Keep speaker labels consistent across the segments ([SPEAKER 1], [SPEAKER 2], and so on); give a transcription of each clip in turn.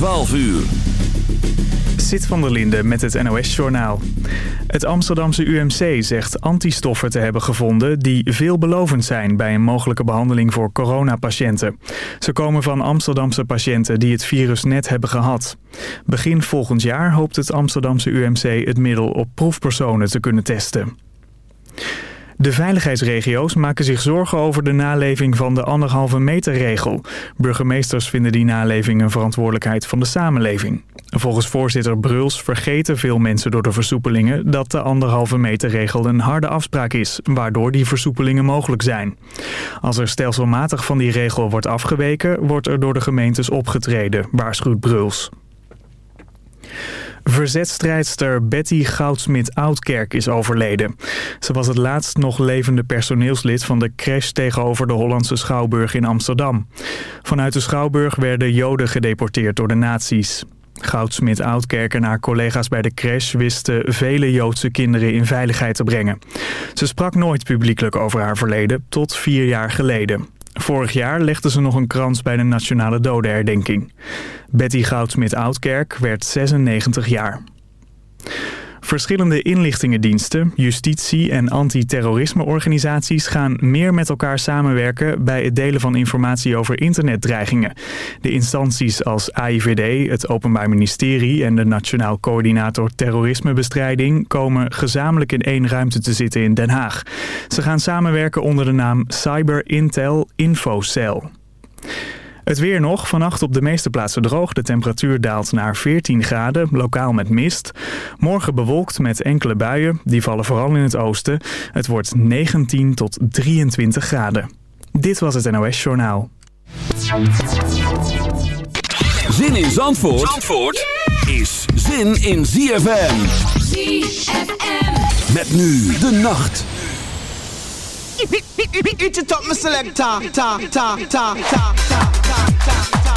[SPEAKER 1] 12 uur.
[SPEAKER 2] Zit van der Linde met het NOS-journaal. Het Amsterdamse UMC zegt antistoffen te hebben gevonden... die veelbelovend zijn bij een mogelijke behandeling voor coronapatiënten. Ze komen van Amsterdamse patiënten die het virus net hebben gehad. Begin volgend jaar hoopt het Amsterdamse UMC het middel op proefpersonen te kunnen testen. De veiligheidsregio's maken zich zorgen over de naleving van de anderhalve meter regel. Burgemeesters vinden die naleving een verantwoordelijkheid van de samenleving. Volgens voorzitter Bruls vergeten veel mensen door de versoepelingen dat de anderhalve meter regel een harde afspraak is, waardoor die versoepelingen mogelijk zijn. Als er stelselmatig van die regel wordt afgeweken, wordt er door de gemeentes opgetreden, waarschuwt Bruls. Verzetstrijdster Betty Goudsmit-Oudkerk is overleden. Ze was het laatst nog levende personeelslid van de crash tegenover de Hollandse Schouwburg in Amsterdam. Vanuit de Schouwburg werden Joden gedeporteerd door de nazi's. Goudsmit-Oudkerk en haar collega's bij de crash wisten vele Joodse kinderen in veiligheid te brengen. Ze sprak nooit publiekelijk over haar verleden, tot vier jaar geleden. Vorig jaar legde ze nog een krans bij de Nationale Dodenherdenking. Betty Goudsmit-Oudkerk werd 96 jaar. Verschillende inlichtingendiensten, justitie en antiterrorismeorganisaties gaan meer met elkaar samenwerken bij het delen van informatie over internetdreigingen. De instanties als AIVD, het Openbaar Ministerie en de Nationaal Coördinator Terrorismebestrijding komen gezamenlijk in één ruimte te zitten in Den Haag. Ze gaan samenwerken onder de naam Cyber Intel Infocell. Het weer nog. Vannacht op de meeste plaatsen droog. De temperatuur daalt naar 14 graden, lokaal met mist. Morgen bewolkt met enkele buien. Die vallen vooral in het oosten. Het wordt 19 tot 23 graden. Dit was het NOS Journaal.
[SPEAKER 1] Zin in Zandvoort, Zandvoort is zin in ZFM. ZFM. Met nu de nacht.
[SPEAKER 3] Eat it up, my selector. Ta, ta, ta, ta, ta, ta, ta, ta.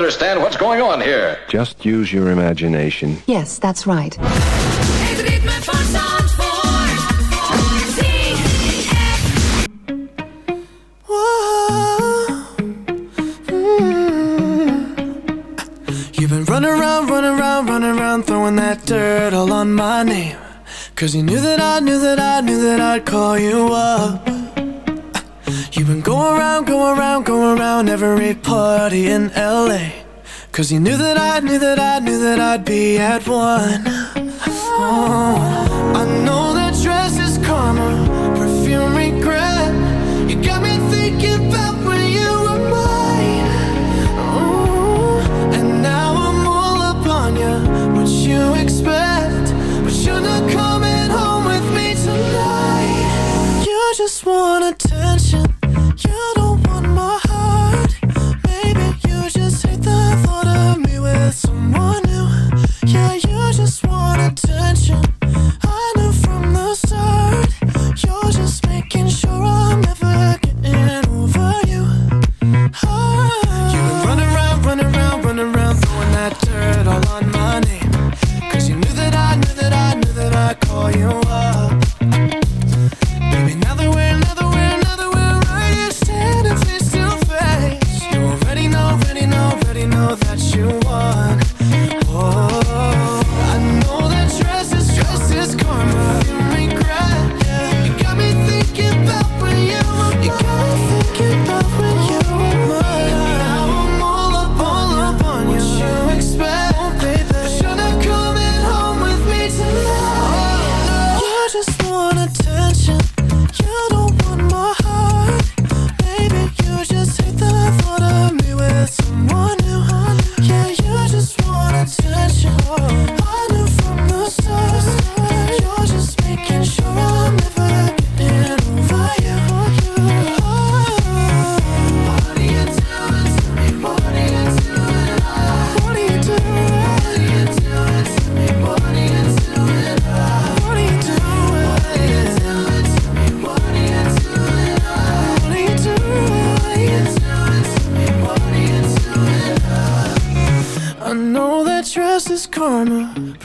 [SPEAKER 4] understand what's going on here.
[SPEAKER 5] Just use your imagination.
[SPEAKER 6] Yes, that's right.
[SPEAKER 3] You've been running around, running around, running around, throwing that dirt all on my name. Cause you knew that I knew that I knew that I'd call you up. You've been going around, going around, going around every party in LA. Cause you knew that I knew that I knew that I'd be at one. Oh.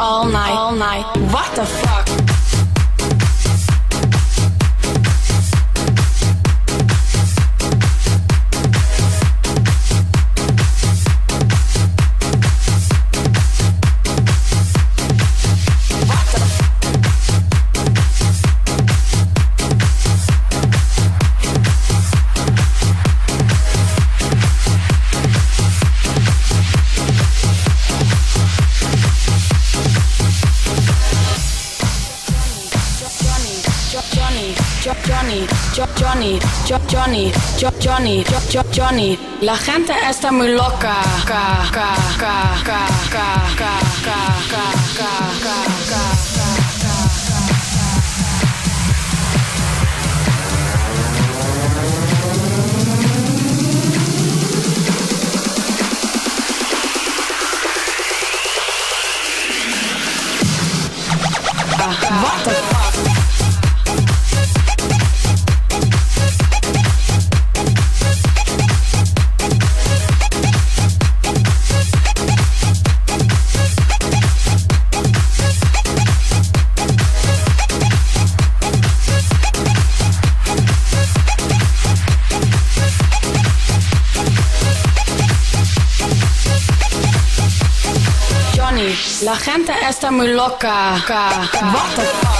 [SPEAKER 3] all
[SPEAKER 7] night, all night. What the fuck? Johnny, jo Johnny, jo jo Johnny. La gente está muy loca. Ka, ka, ka, ka, ka, ka, ka, ka, ka, ka, ka. What the Santa Esta muy loca. What the fuck?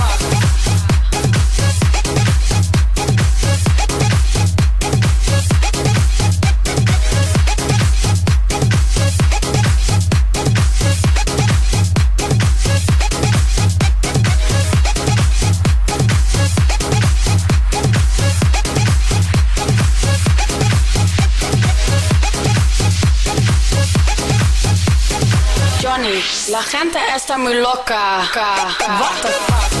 [SPEAKER 7] essa muloca. What the fuck?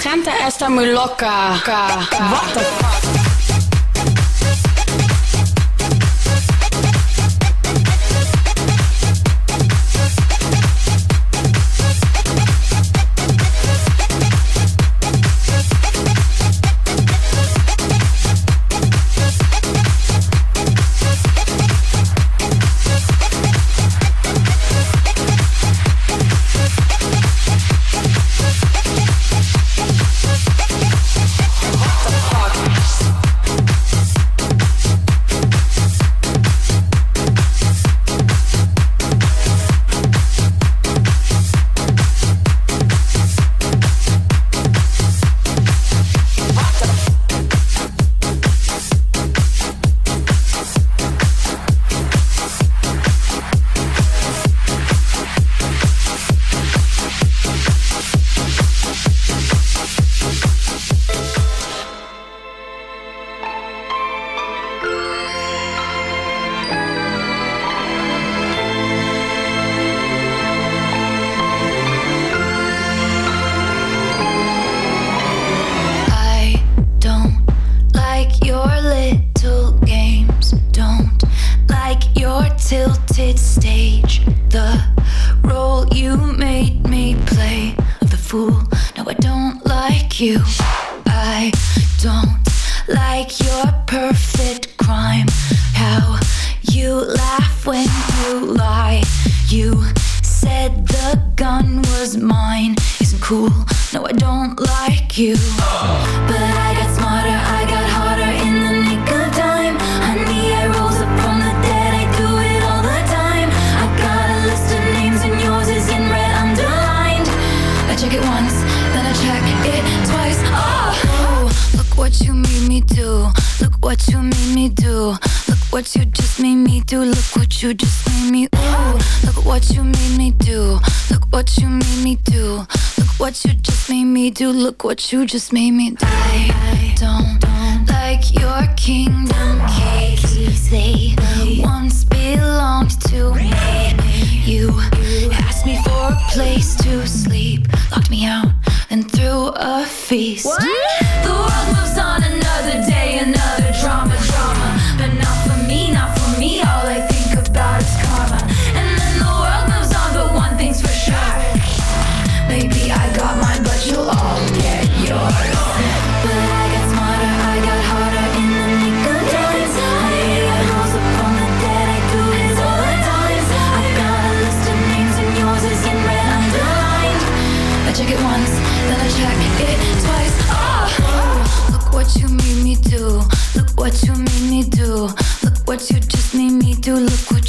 [SPEAKER 7] gente está muy loca. What?
[SPEAKER 6] you. but you just made me die. Don't, don't like your kingdom.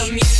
[SPEAKER 8] community.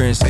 [SPEAKER 8] Entrance.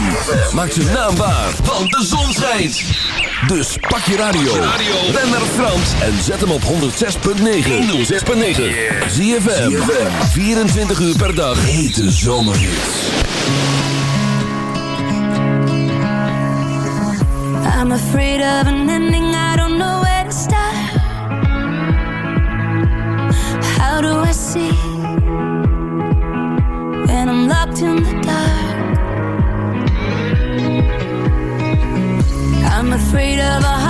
[SPEAKER 1] ZFM, maak zijn naam waar, want de zon schijnt. Dus pak je radio, ren naar Frans en zet hem op 106.9. 106.9. ZFM, 24 uur per dag. Hete zomerhits.
[SPEAKER 6] I'm afraid of an ending, I don't know where to start. How do I see when I'm locked in the dark? Afraid of a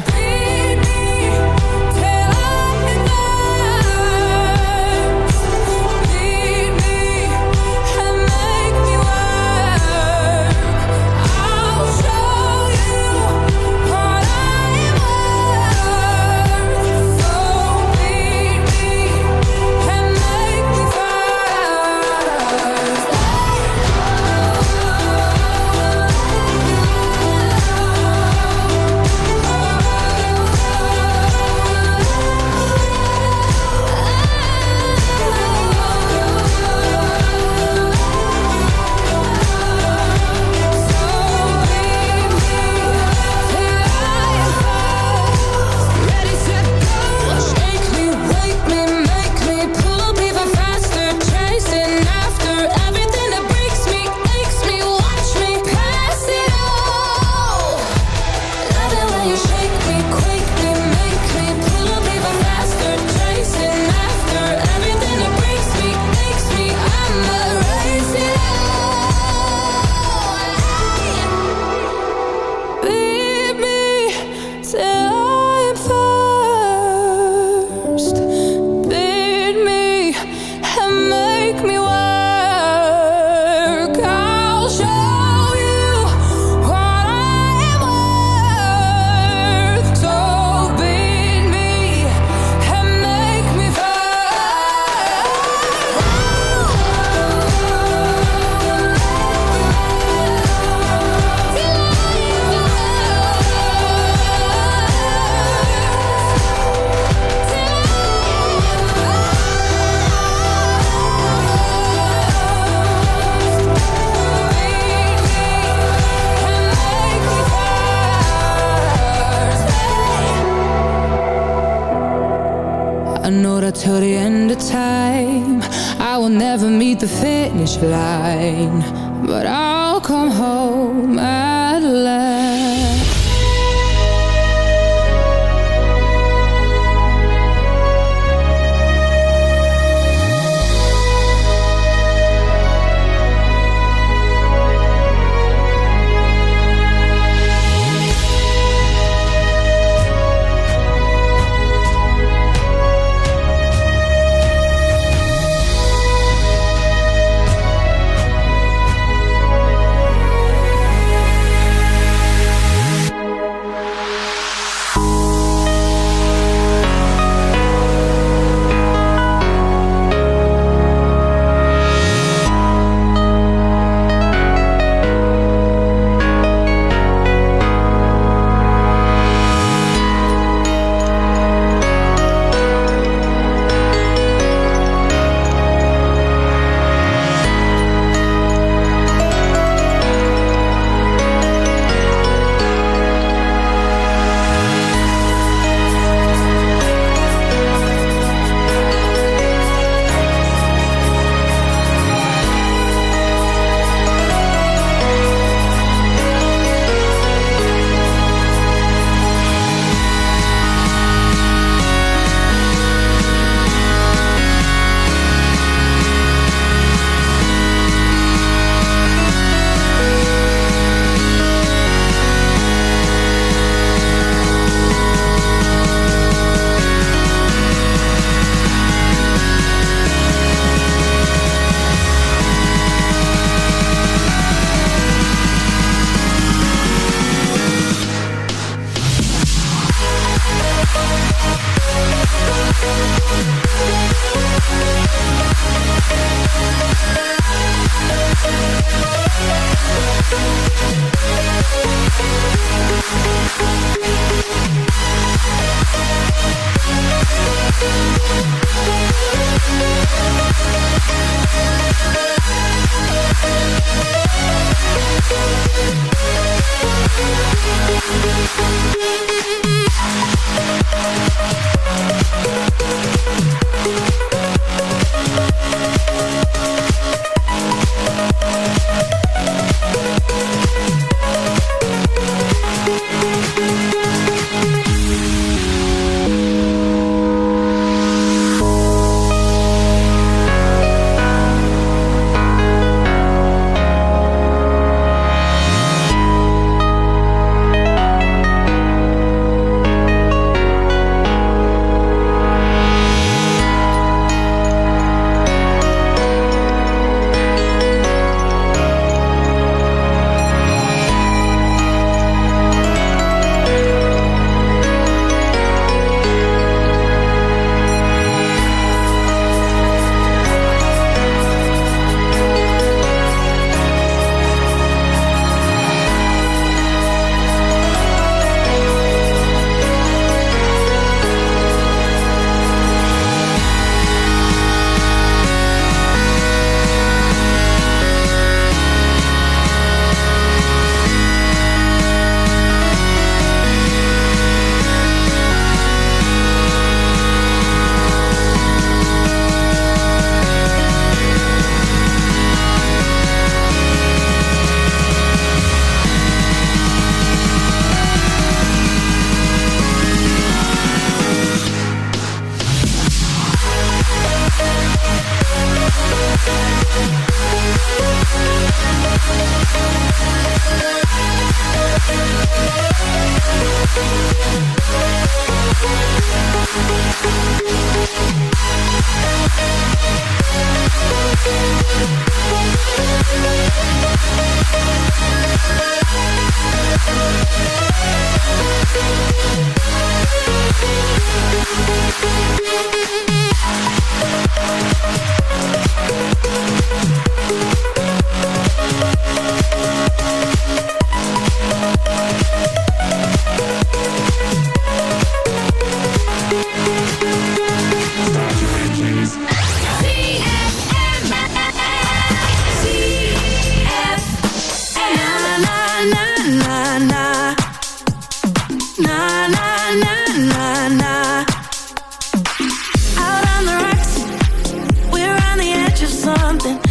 [SPEAKER 6] something.